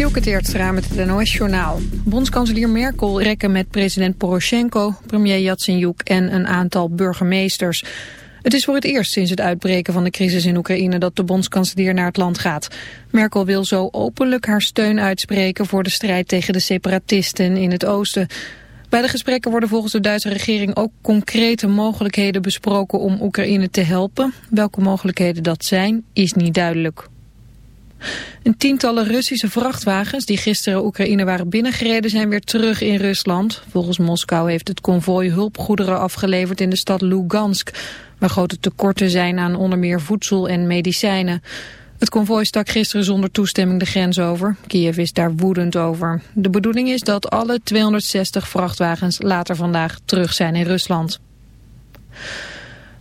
Dielke Teertstra met het NOS-journaal. Bondskanselier Merkel rekken met president Poroshenko, premier Yatsenyuk en een aantal burgemeesters. Het is voor het eerst sinds het uitbreken van de crisis in Oekraïne dat de bondskanselier naar het land gaat. Merkel wil zo openlijk haar steun uitspreken voor de strijd tegen de separatisten in het oosten. Bij de gesprekken worden volgens de Duitse regering ook concrete mogelijkheden besproken om Oekraïne te helpen. Welke mogelijkheden dat zijn, is niet duidelijk. Een tientallen Russische vrachtwagens die gisteren Oekraïne waren binnengereden zijn weer terug in Rusland. Volgens Moskou heeft het konvooi hulpgoederen afgeleverd in de stad Lugansk, waar grote tekorten zijn aan onder meer voedsel en medicijnen. Het konvooi stak gisteren zonder toestemming de grens over. Kiev is daar woedend over. De bedoeling is dat alle 260 vrachtwagens later vandaag terug zijn in Rusland.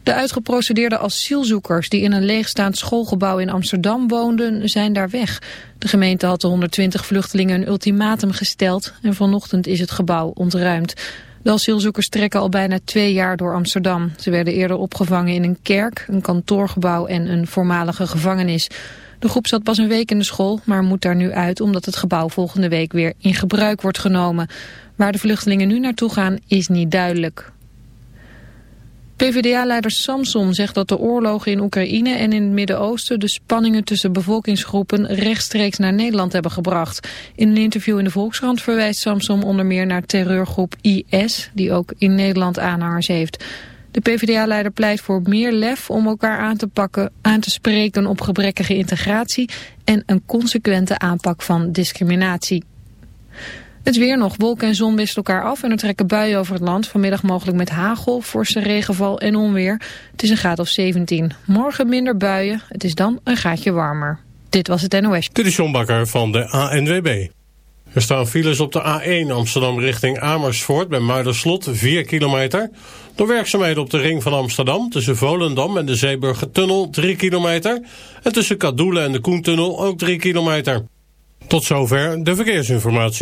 De uitgeprocedeerde asielzoekers die in een leegstaand schoolgebouw in Amsterdam woonden, zijn daar weg. De gemeente had de 120 vluchtelingen een ultimatum gesteld en vanochtend is het gebouw ontruimd. De asielzoekers trekken al bijna twee jaar door Amsterdam. Ze werden eerder opgevangen in een kerk, een kantoorgebouw en een voormalige gevangenis. De groep zat pas een week in de school, maar moet daar nu uit omdat het gebouw volgende week weer in gebruik wordt genomen. Waar de vluchtelingen nu naartoe gaan is niet duidelijk. PvdA-leider Samson zegt dat de oorlogen in Oekraïne en in het Midden-Oosten de spanningen tussen bevolkingsgroepen rechtstreeks naar Nederland hebben gebracht. In een interview in de Volkskrant verwijst Samson onder meer naar terreurgroep IS, die ook in Nederland aanhangers heeft. De PvdA-leider pleit voor meer lef om elkaar aan te pakken, aan te spreken op gebrekkige integratie en een consequente aanpak van discriminatie. Het weer nog. Wolken en zon wisselen elkaar af en er trekken buien over het land. Vanmiddag mogelijk met hagel, forse regenval en onweer. Het is een graad of 17. Morgen minder buien. Het is dan een graadje warmer. Dit was het NOS. Dit is Bakker van de ANWB. Er staan files op de A1 Amsterdam richting Amersfoort bij Muiderslot 4 kilometer. Door werkzaamheden op de ring van Amsterdam tussen Volendam en de Zeeburgertunnel 3 kilometer. En tussen Kadoelen en de Koentunnel ook 3 kilometer. Tot zover de verkeersinformatie.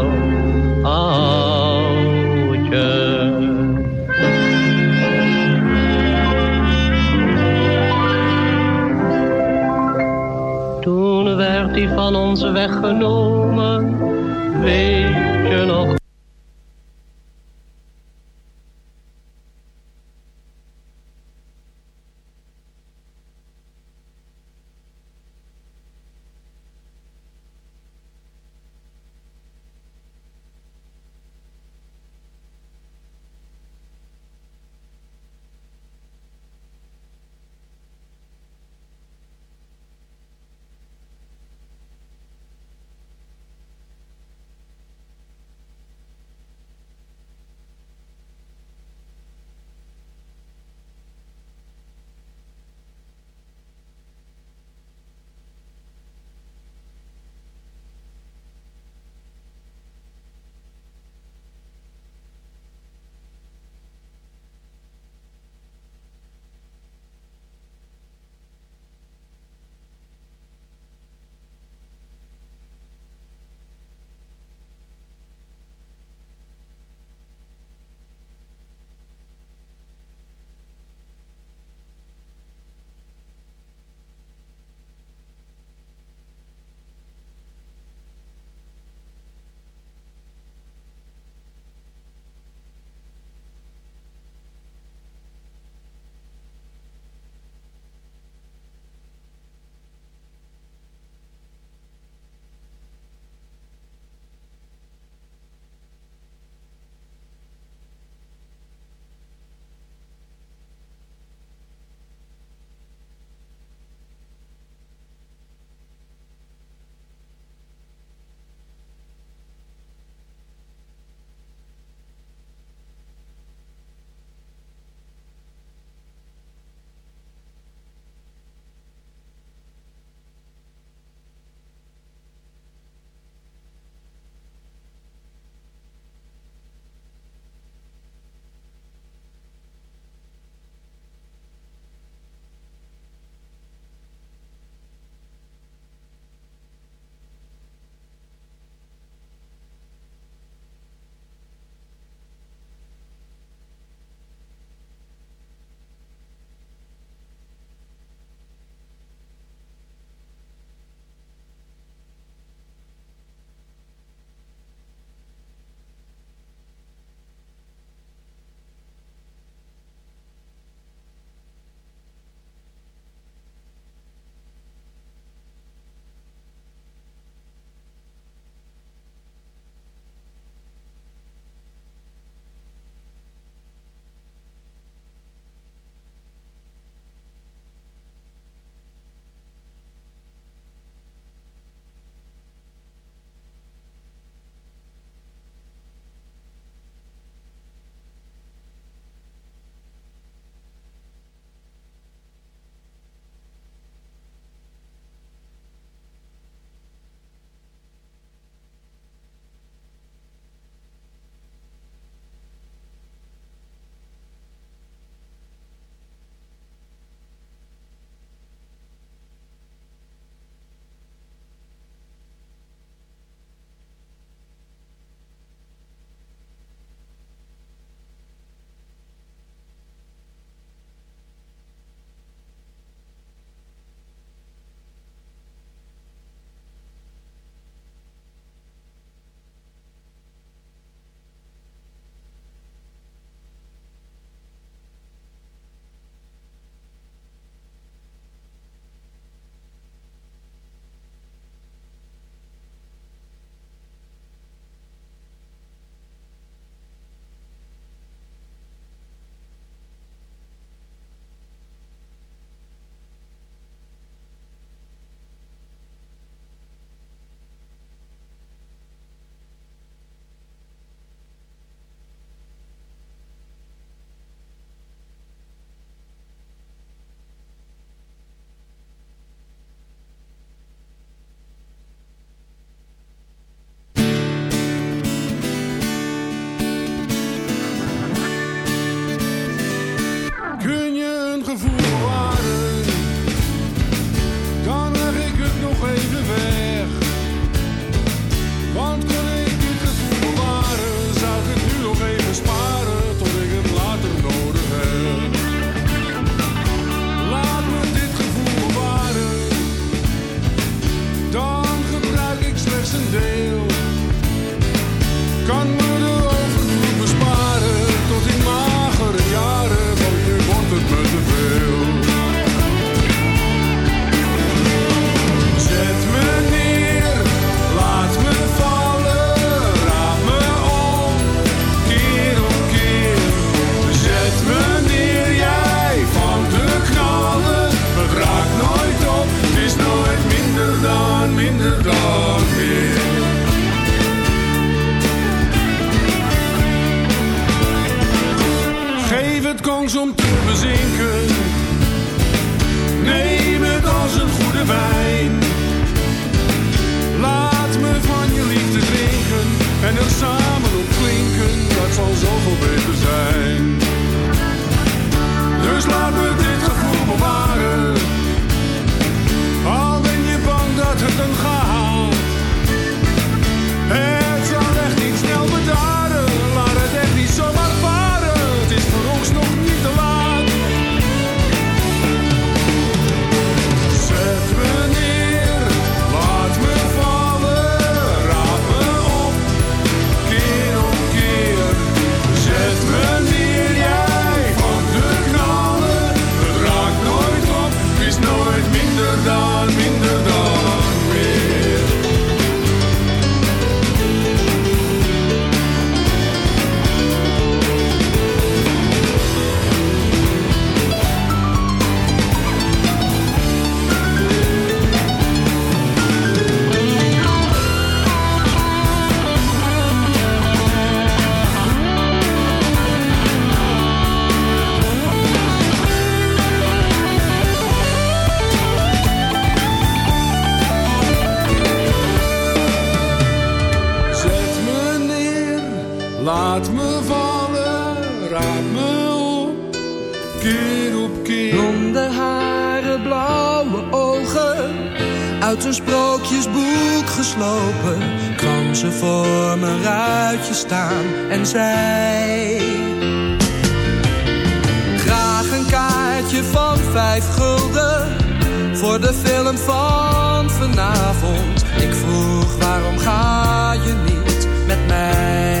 van ons weggenomen, weet voor mijn ruitje staan en zei: Graag een kaartje van vijf gulden voor de film van vanavond. Ik vroeg waarom ga je niet met mij?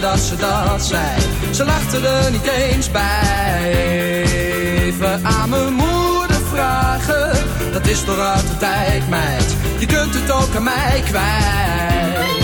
Dat ze dat zei. Ze lachte er niet eens bij. Even aan mijn moeder vragen. Dat is toch tijd, meid. Je kunt het ook aan mij kwijt.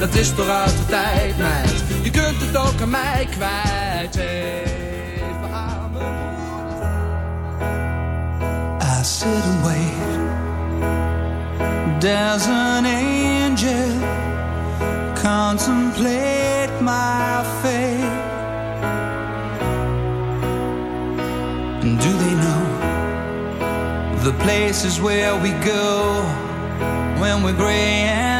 dat is toch uit de tijd, meid. Je kunt het ook aan mij kwijt. Even aan. I sit and wait. There's an angel. Contemplate my fate. And do they know the places where we go when we're gray and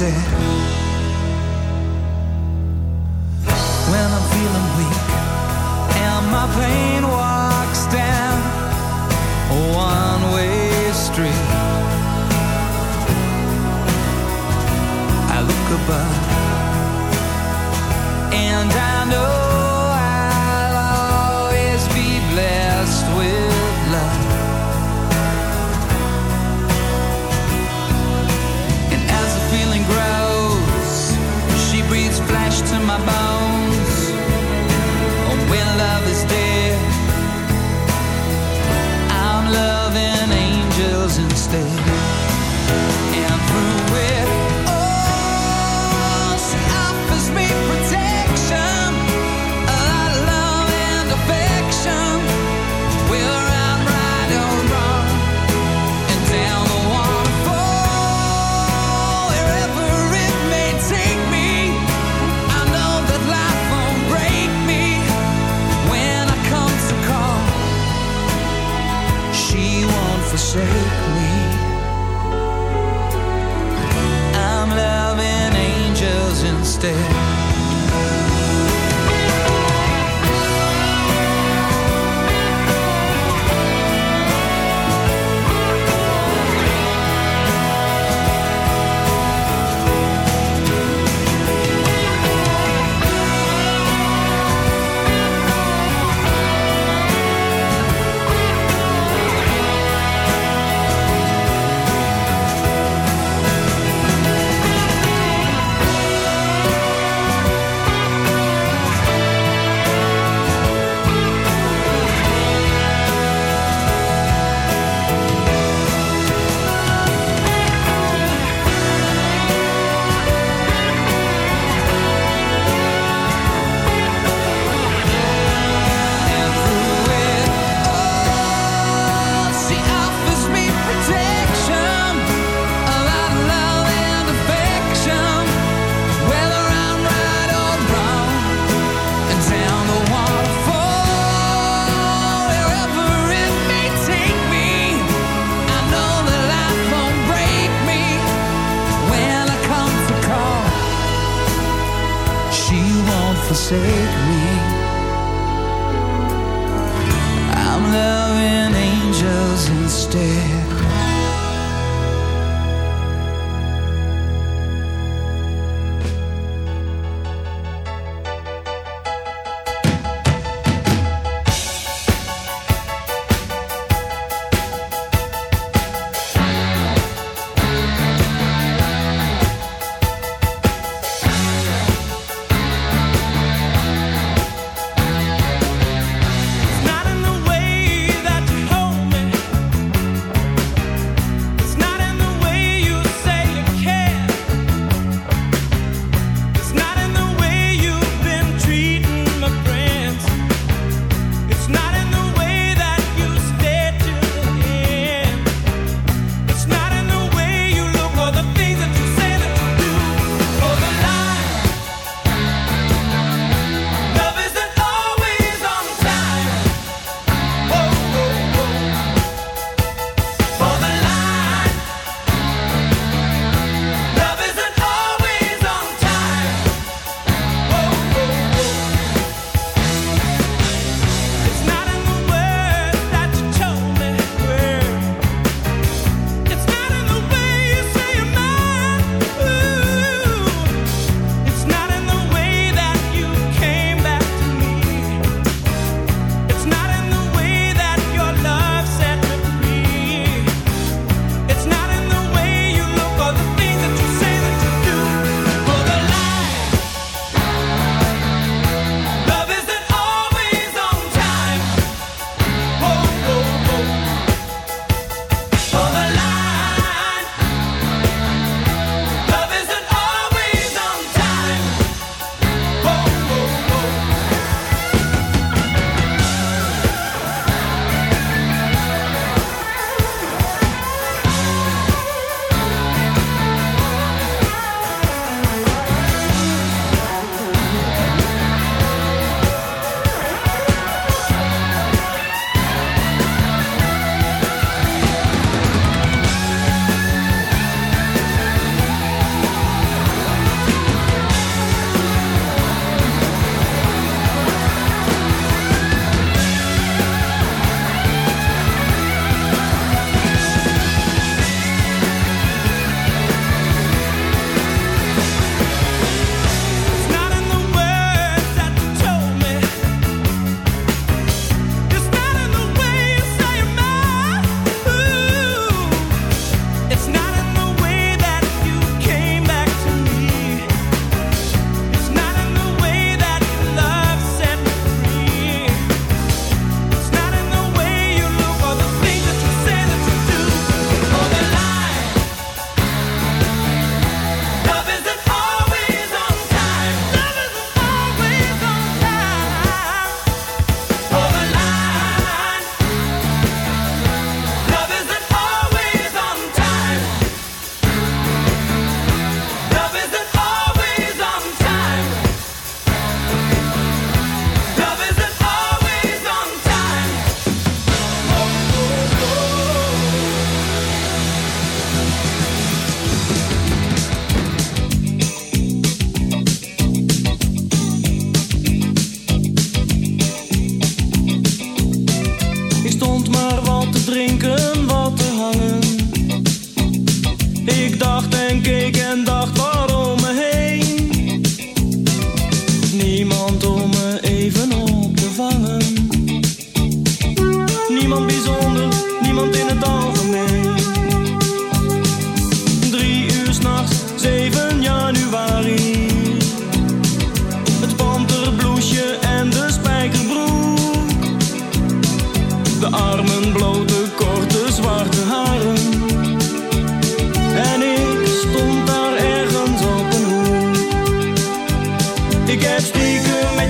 Instead. When I'm feeling weak and my pain instead.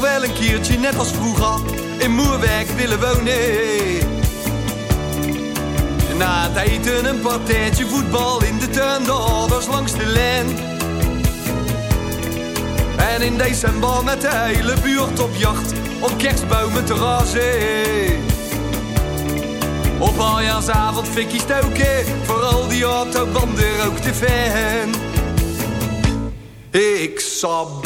Wel een keertje, net als vroeger, in Moerwerk willen wonen. Na het eten een partijtje voetbal in de tuin, de langs de lijn. En in december met de hele buurt op jacht, op kerstbomen te razen. Op aljaarsavond fikkie stoken, voor al die autobanden ook te fan. Ik zou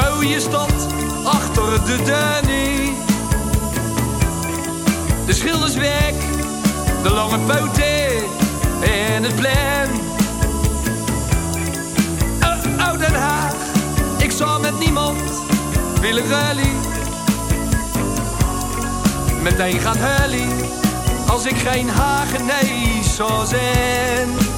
mooie stad, achter de Danny. De schilderswerk, de lange poten en het plein. Oh, oh, Den Haag, ik zou met niemand willen rally. Meteen gaat Hully, als ik geen Hagenees zou zijn.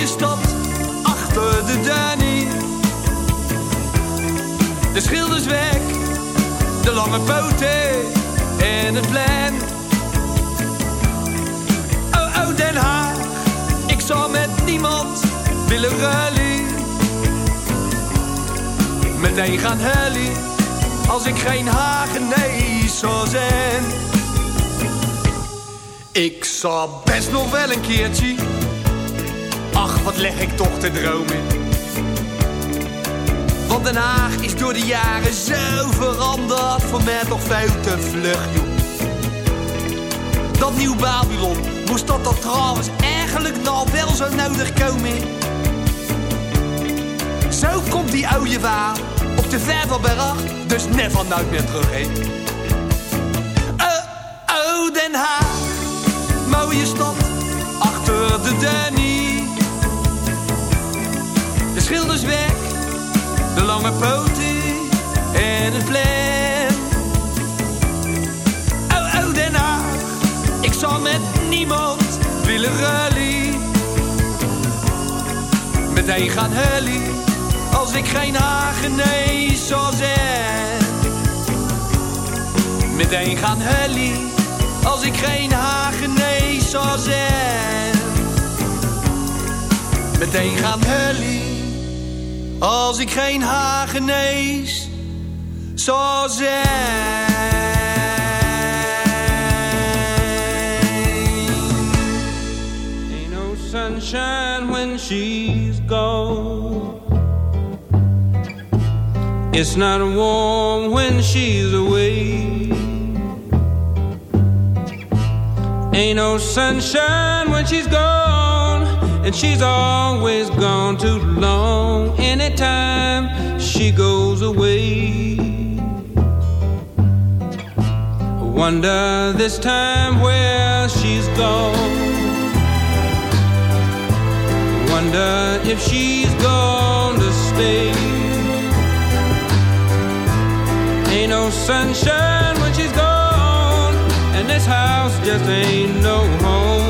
Mooie stad, achter de Danny. De schilders weg, de lange poten en het plan. Oh, oh, Den Haag, ik zou met niemand willen ruilen. Meteen gaan huilen, als ik geen Hagenees zou zijn. Ik zou best nog wel een keertje, wat leg ik toch te dromen. Want Den Haag is door de jaren zo veranderd, voor mij toch veel te vlug, joh. Dat nieuw Babylon, moest dat dan trouwens eigenlijk nou wel zo nodig komen? Zo komt die oude waar op de Vervelberg, dus never nooit meer terug, hè. Oh, oh, Den Haag, mooie stad, achter de Danny. De schilders de lange poten en het plan. Oh, oh, Den Haag, ik zal met niemand willen rally. Meteen gaan hullie, als ik geen Hagenees zou zijn. Meteen gaan hullie, als ik geen Hagenees zou zijn. Meteen gaan hullie, als ik geen zou zijn. Ain't no sunshine when she's gone. It's not warm when she's away. Ain't no sunshine when she's gone, and she's always gone too long. Anytime she goes away, I wonder this time where she's gone. I Wonder if she's gonna stay. Ain't no sunshine when she's gone, and this house just ain't no home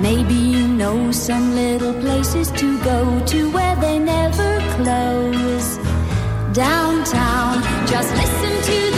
Maybe you know some little places to go to where they never close. Downtown, just listen to the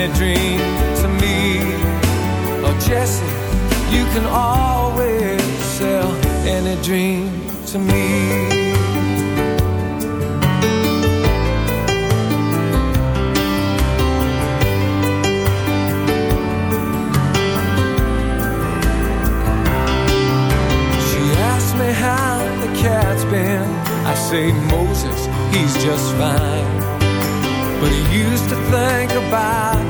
any dream to me. Oh, Jesse, you can always sell any dream to me. She asked me how the cat's been. I say, Moses, he's just fine. But he used to think about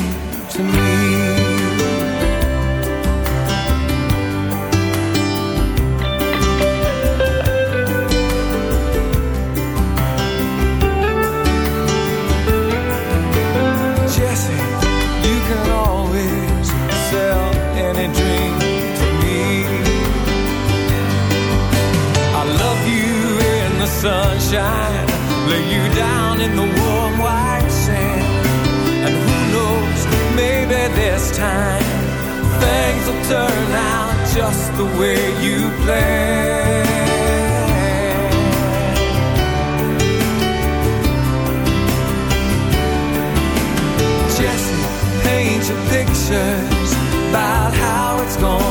sunshine, lay you down in the warm white sand. And who knows, maybe this time things will turn out just the way you planned. Jesse, paint your pictures about how it's gonna